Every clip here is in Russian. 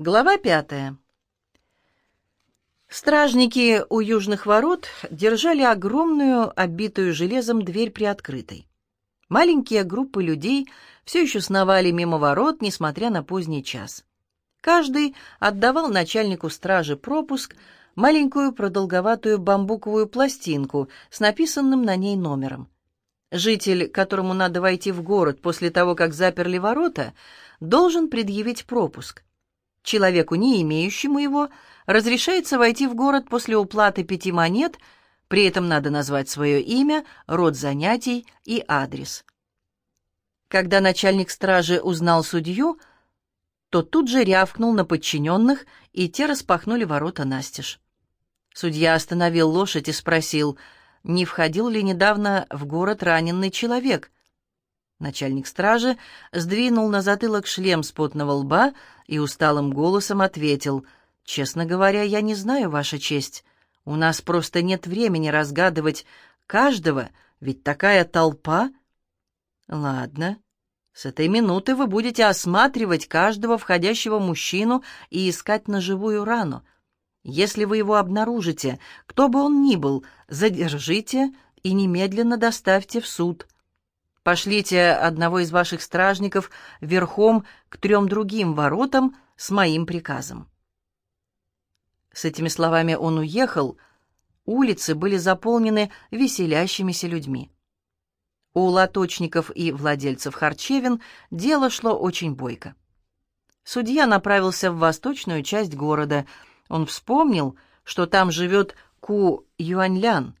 Глава пятая. Стражники у южных ворот держали огромную, обитую железом дверь приоткрытой. Маленькие группы людей все еще сновали мимо ворот, несмотря на поздний час. Каждый отдавал начальнику стражи пропуск, маленькую продолговатую бамбуковую пластинку с написанным на ней номером. Житель, которому надо войти в город после того, как заперли ворота, должен предъявить пропуск — Человеку, не имеющему его, разрешается войти в город после уплаты пяти монет, при этом надо назвать свое имя, род занятий и адрес. Когда начальник стражи узнал судью, то тут же рявкнул на подчиненных, и те распахнули ворота настежь. Судья остановил лошадь и спросил, не входил ли недавно в город раненый человек — Начальник стражи сдвинул на затылок шлем с потного лба и усталым голосом ответил, «Честно говоря, я не знаю, Ваша честь. У нас просто нет времени разгадывать каждого, ведь такая толпа...» «Ладно, с этой минуты вы будете осматривать каждого входящего мужчину и искать ножевую рану. Если вы его обнаружите, кто бы он ни был, задержите и немедленно доставьте в суд». Пошлите одного из ваших стражников верхом к трем другим воротам с моим приказом». С этими словами он уехал. Улицы были заполнены веселящимися людьми. У лоточников и владельцев харчевин дело шло очень бойко. Судья направился в восточную часть города. Он вспомнил, что там живет Ку Юаньлян,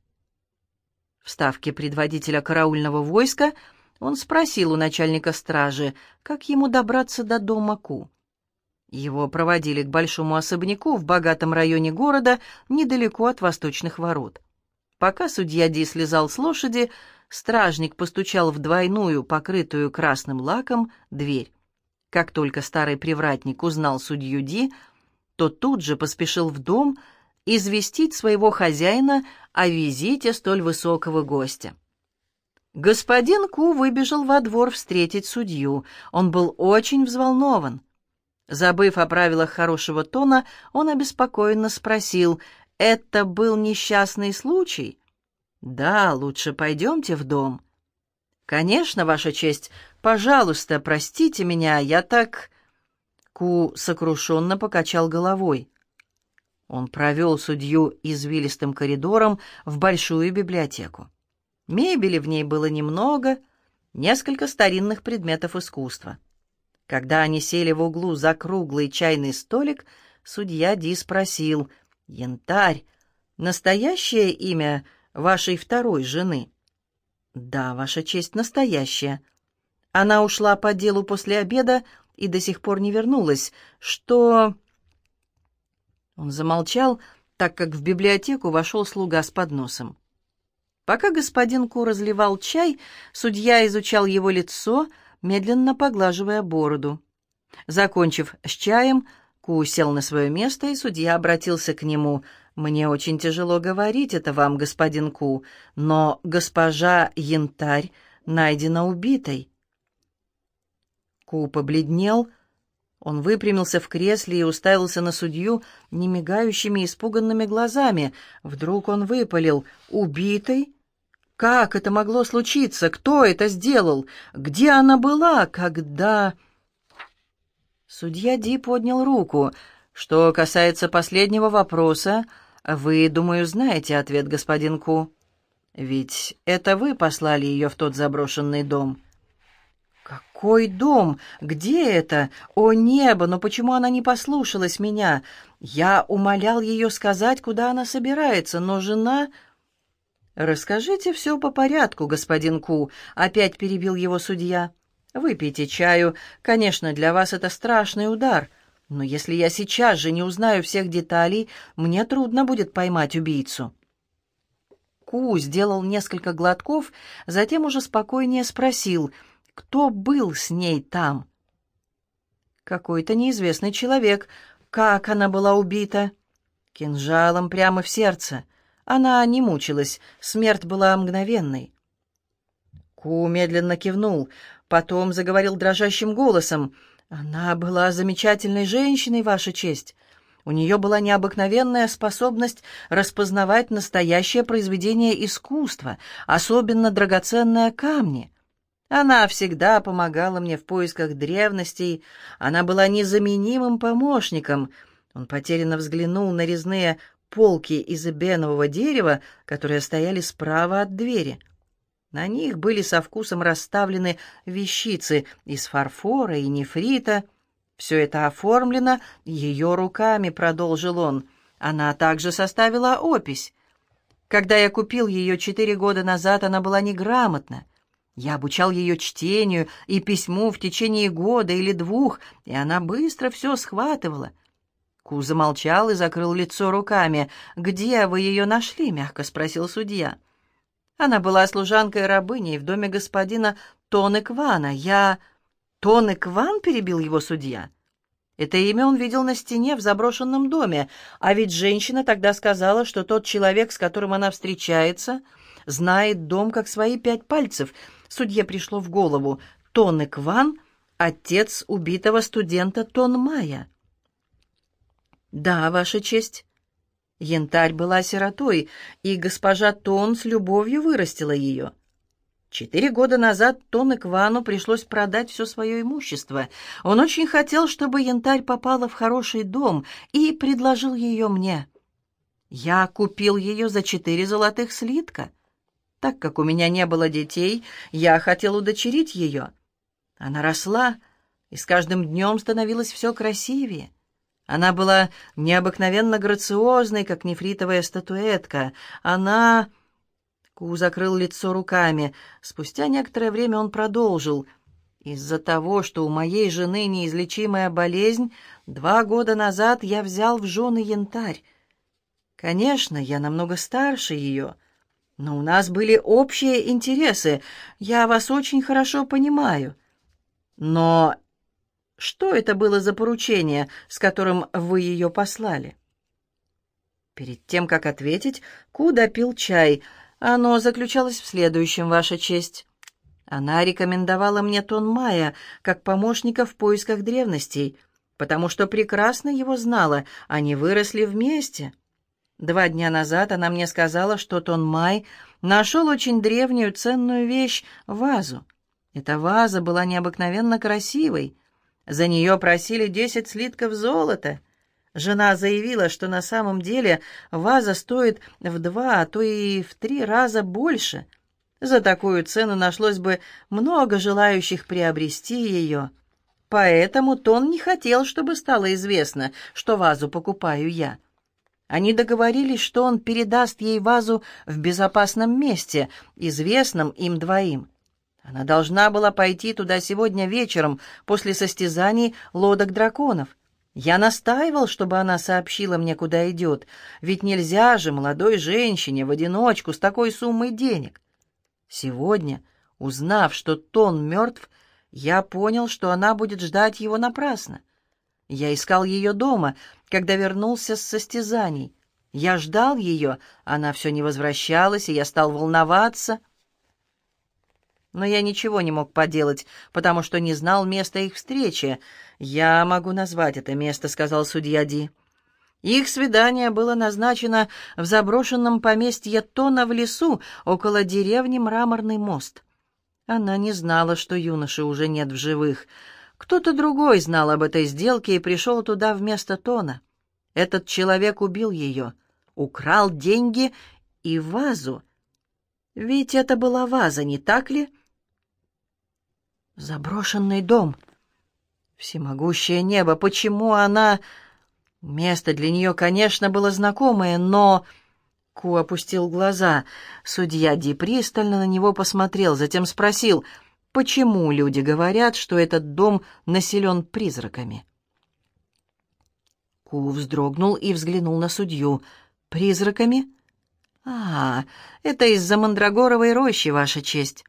в ставке предводителя караульного войска он спросил у начальника стражи, как ему добраться до дома Ку. Его проводили к большому особняку в богатом районе города, недалеко от восточных ворот. Пока судья Ди слезал с лошади, стражник постучал в двойную, покрытую красным лаком, дверь. Как только старый привратник узнал судью Ди, то тут же поспешил в дом, известить своего хозяина о визите столь высокого гостя. Господин Ку выбежал во двор встретить судью. Он был очень взволнован. Забыв о правилах хорошего тона, он обеспокоенно спросил, «Это был несчастный случай?» «Да, лучше пойдемте в дом». «Конечно, Ваша честь. Пожалуйста, простите меня, я так...» Ку сокрушенно покачал головой. Он провел судью извилистым коридором в большую библиотеку. Мебели в ней было немного, несколько старинных предметов искусства. Когда они сели в углу за круглый чайный столик, судья Ди спросил, «Янтарь, настоящее имя вашей второй жены?» «Да, ваша честь, настоящая. Она ушла по делу после обеда и до сих пор не вернулась. Что...» Он замолчал, так как в библиотеку вошел слуга с подносом. Пока господин Ку разливал чай, судья изучал его лицо, медленно поглаживая бороду. Закончив с чаем, Ку сел на свое место, и судья обратился к нему. «Мне очень тяжело говорить это вам, господин Ку, но госпожа Янтарь найдена убитой». Ку побледнел, — он выпрямился в кресле и уставился на судью немигающими испуганными глазами. Вдруг он выпалил «Убитой? Как это могло случиться? Кто это сделал? Где она была? Когда...» Судья Ди поднял руку. «Что касается последнего вопроса, вы, думаю, знаете ответ, господин Ку. Ведь это вы послали ее в тот заброшенный дом». «Какой дом? Где это? О небо, но почему она не послушалась меня? Я умолял ее сказать, куда она собирается, но жена...» «Расскажите все по порядку, господин Ку», — опять перебил его судья. «Выпейте чаю. Конечно, для вас это страшный удар. Но если я сейчас же не узнаю всех деталей, мне трудно будет поймать убийцу». Ку сделал несколько глотков, затем уже спокойнее спросил — кто был с ней там? Какой-то неизвестный человек. Как она была убита? Кинжалом прямо в сердце. Она не мучилась, смерть была мгновенной. Ку медленно кивнул, потом заговорил дрожащим голосом. Она была замечательной женщиной, Ваша честь. У нее была необыкновенная способность распознавать настоящее произведение искусства, особенно драгоценные камни. Она всегда помогала мне в поисках древностей, она была незаменимым помощником. Он потерянно взглянул на резные полки из эбенового дерева, которые стояли справа от двери. На них были со вкусом расставлены вещицы из фарфора и нефрита — «Все это оформлено ее руками», — продолжил он. «Она также составила опись. Когда я купил ее четыре года назад, она была неграмотна. Я обучал ее чтению и письму в течение года или двух, и она быстро все схватывала». Ку замолчал и закрыл лицо руками. «Где вы ее нашли?» — мягко спросил судья. Она была служанкой-рабыней в доме господина Тоны Квана. Я... «Тон и Кван?» — перебил его судья. Это имя он видел на стене в заброшенном доме, а ведь женщина тогда сказала, что тот человек, с которым она встречается, знает дом как свои пять пальцев. Судье пришло в голову. Тон и Кван — отец убитого студента Тон Мая. «Да, Ваша честь». Янтарь была сиротой, и госпожа Тон с любовью вырастила ее. Четыре года назад Тоне Квану пришлось продать все свое имущество. Он очень хотел, чтобы янтарь попала в хороший дом, и предложил ее мне. Я купил ее за четыре золотых слитка. Так как у меня не было детей, я хотел удочерить ее. Она росла, и с каждым днем становилась все красивее. Она была необыкновенно грациозной, как нефритовая статуэтка. Она... Ку закрыл лицо руками. Спустя некоторое время он продолжил. «Из-за того, что у моей жены неизлечимая болезнь, два года назад я взял в жены янтарь. Конечно, я намного старше ее, но у нас были общие интересы. Я вас очень хорошо понимаю. Но что это было за поручение, с которым вы ее послали?» Перед тем, как ответить, Ку допил чай — оно заключалось в следующем, Ваша честь. Она рекомендовала мне Тон Майя как помощника в поисках древностей, потому что прекрасно его знала, они выросли вместе. Два дня назад она мне сказала, что Тон Май нашел очень древнюю ценную вещь — вазу. Эта ваза была необыкновенно красивой. За нее просили десять слитков золота — Жена заявила, что на самом деле ваза стоит в два, а то и в три раза больше. За такую цену нашлось бы много желающих приобрести ее. Поэтому Тон не хотел, чтобы стало известно, что вазу покупаю я. Они договорились, что он передаст ей вазу в безопасном месте, известном им двоим. Она должна была пойти туда сегодня вечером после состязаний лодок драконов. Я настаивал, чтобы она сообщила мне, куда идет, ведь нельзя же молодой женщине в одиночку с такой суммой денег. Сегодня, узнав, что Тон мертв, я понял, что она будет ждать его напрасно. Я искал ее дома, когда вернулся с состязаний. Я ждал ее, она все не возвращалась, и я стал волноваться. Но я ничего не мог поделать, потому что не знал места их встречи — «Я могу назвать это место», — сказал судья Ди. Их свидание было назначено в заброшенном поместье Тона в лесу около деревни Мраморный мост. Она не знала, что юноши уже нет в живых. Кто-то другой знал об этой сделке и пришел туда вместо Тона. Этот человек убил ее, украл деньги и вазу. Ведь это была ваза, не так ли? Заброшенный дом — Всемогущее небо, почему она... Место для нее, конечно, было знакомое, но... Ку опустил глаза. Судья Ди пристально на него посмотрел, затем спросил, почему люди говорят, что этот дом населен призраками. Ку вздрогнул и взглянул на судью. «Призраками?» «А, это из-за Мандрагоровой рощи, Ваша честь.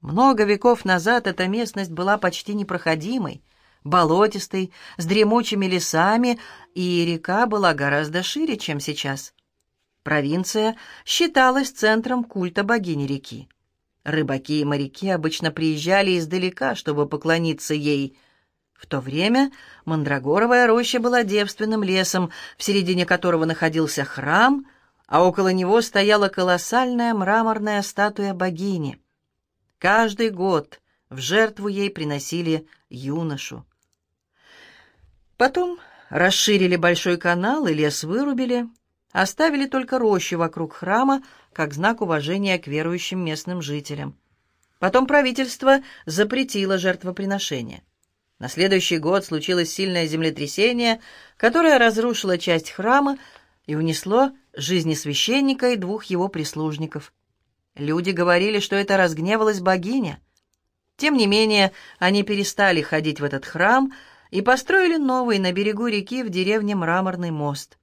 Много веков назад эта местность была почти непроходимой болотистой, с дремучими лесами, и река была гораздо шире, чем сейчас. Провинция считалась центром культа богини реки. Рыбаки и моряки обычно приезжали издалека, чтобы поклониться ей. В то время Мандрагоровая роща была девственным лесом, в середине которого находился храм, а около него стояла колоссальная мраморная статуя богини. Каждый год в жертву ей приносили юношу. Потом расширили большой канал и лес вырубили, оставили только рощи вокруг храма, как знак уважения к верующим местным жителям. Потом правительство запретило жертвоприношение. На следующий год случилось сильное землетрясение, которое разрушило часть храма и унесло жизни священника и двух его прислужников. Люди говорили, что это разгневалась богиня. Тем не менее, они перестали ходить в этот храм и построили новый на берегу реки в деревне Мраморный мост.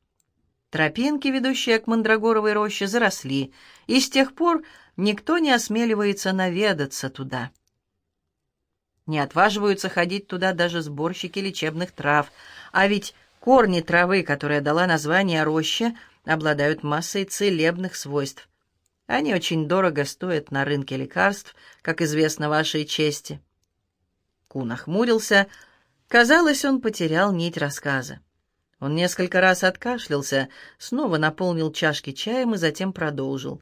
Тропинки, ведущие к Мандрагоровой роще, заросли, и с тех пор никто не осмеливается наведаться туда. Не отваживаются ходить туда даже сборщики лечебных трав, а ведь корни травы, которая дала название роще, обладают массой целебных свойств. Они очень дорого стоят на рынке лекарств, как известно вашей чести. Ку нахмурился. Казалось, он потерял нить рассказа. Он несколько раз откашлялся, снова наполнил чашки чаем и затем продолжил.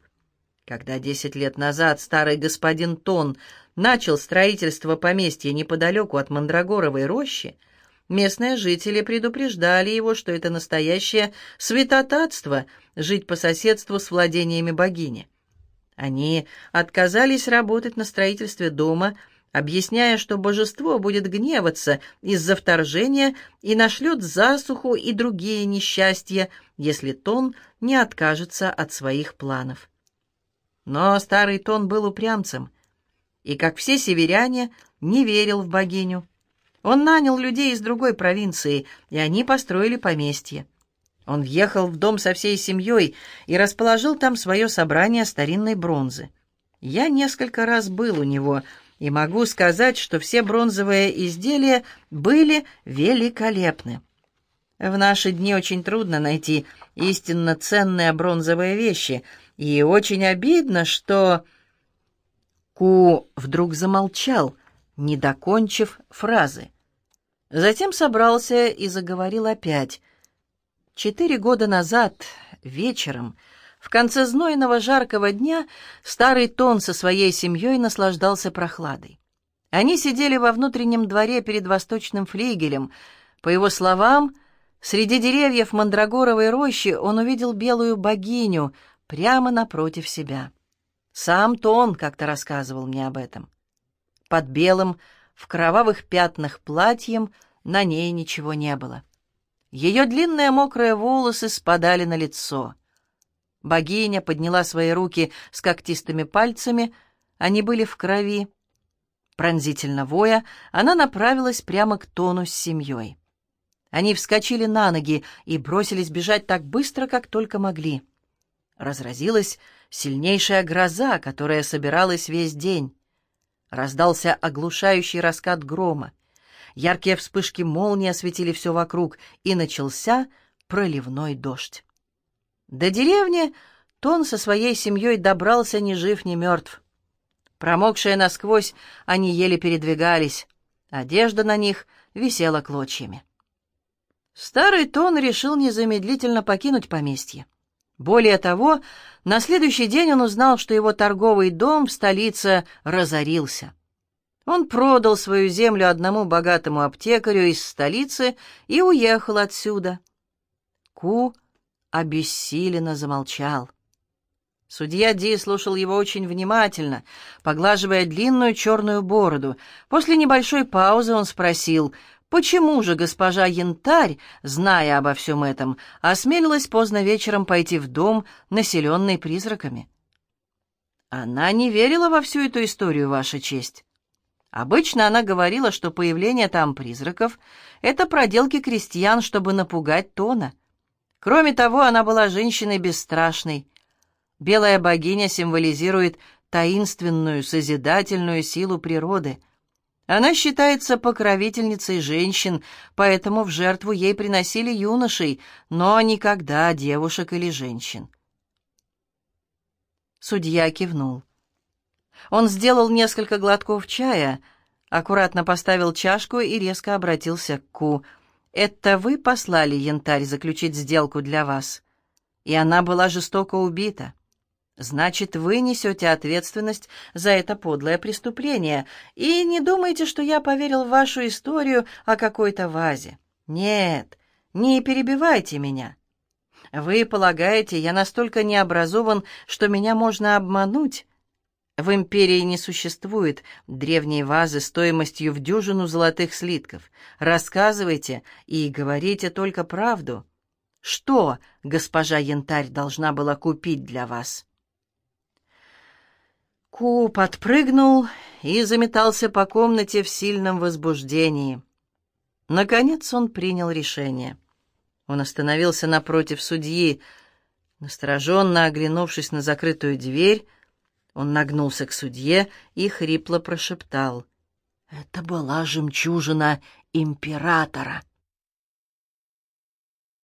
Когда десять лет назад старый господин Тон начал строительство поместья неподалеку от Мандрагоровой рощи, местные жители предупреждали его, что это настоящее святотатство жить по соседству с владениями богини. Они отказались работать на строительстве дома, объясняя, что божество будет гневаться из-за вторжения и нашлет засуху и другие несчастья, если Тон не откажется от своих планов. Но старый Тон был упрямцем и, как все северяне, не верил в богиню. Он нанял людей из другой провинции, и они построили поместье. Он въехал в дом со всей семьей и расположил там свое собрание старинной бронзы. Я несколько раз был у него и могу сказать, что все бронзовые изделия были великолепны. В наши дни очень трудно найти истинно ценные бронзовые вещи, и очень обидно, что... Ку вдруг замолчал, не докончив фразы. Затем собрался и заговорил опять — Четыре года назад, вечером, в конце знойного жаркого дня, старый Тон со своей семьей наслаждался прохладой. Они сидели во внутреннем дворе перед восточным флигелем. По его словам, среди деревьев мандрагоровой рощи он увидел белую богиню прямо напротив себя. Сам Тон как-то рассказывал мне об этом. Под белым, в кровавых пятнах платьем на ней ничего не было. Ее длинные мокрые волосы спадали на лицо. Богиня подняла свои руки с когтистыми пальцами, они были в крови. Пронзительно воя, она направилась прямо к Тону с семьей. Они вскочили на ноги и бросились бежать так быстро, как только могли. Разразилась сильнейшая гроза, которая собиралась весь день. Раздался оглушающий раскат грома. Яркие вспышки молнии осветили все вокруг, и начался проливной дождь. До деревни Тон со своей семьей добрался ни жив, ни мертв. Промокшие насквозь, они еле передвигались. Одежда на них висела клочьями. Старый Тон решил незамедлительно покинуть поместье. Более того, на следующий день он узнал, что его торговый дом в столице разорился. Он продал свою землю одному богатому аптекарю из столицы и уехал отсюда. Ку обессиленно замолчал. Судья Ди слушал его очень внимательно, поглаживая длинную черную бороду. После небольшой паузы он спросил, почему же госпожа Янтарь, зная обо всем этом, осмелилась поздно вечером пойти в дом, населенный призраками? Она не верила во всю эту историю, Ваша честь. Обычно она говорила, что появление там призраков — это проделки крестьян, чтобы напугать Тона. Кроме того, она была женщиной бесстрашной. Белая богиня символизирует таинственную, созидательную силу природы. Она считается покровительницей женщин, поэтому в жертву ей приносили юношей, но никогда девушек или женщин. Судья кивнул. Он сделал несколько глотков чая, аккуратно поставил чашку и резко обратился к Ку. «Это вы послали янтарь заключить сделку для вас?» И она была жестоко убита. Значит, вы несете ответственность за это подлое преступление. И не думайте, что я поверил в вашу историю о какой-то вазе. Нет, не перебивайте меня. Вы полагаете, я настолько необразован, что меня можно обмануть? В империи не существует древней вазы стоимостью в дюжину золотых слитков. Рассказывайте и говорите только правду. Что госпожа Янтарь должна была купить для вас?» Ку подпрыгнул и заметался по комнате в сильном возбуждении. Наконец он принял решение. Он остановился напротив судьи. Настороженно оглянувшись на закрытую дверь, он нагнулся к судье и хрипло прошептал. «Это была жемчужина императора».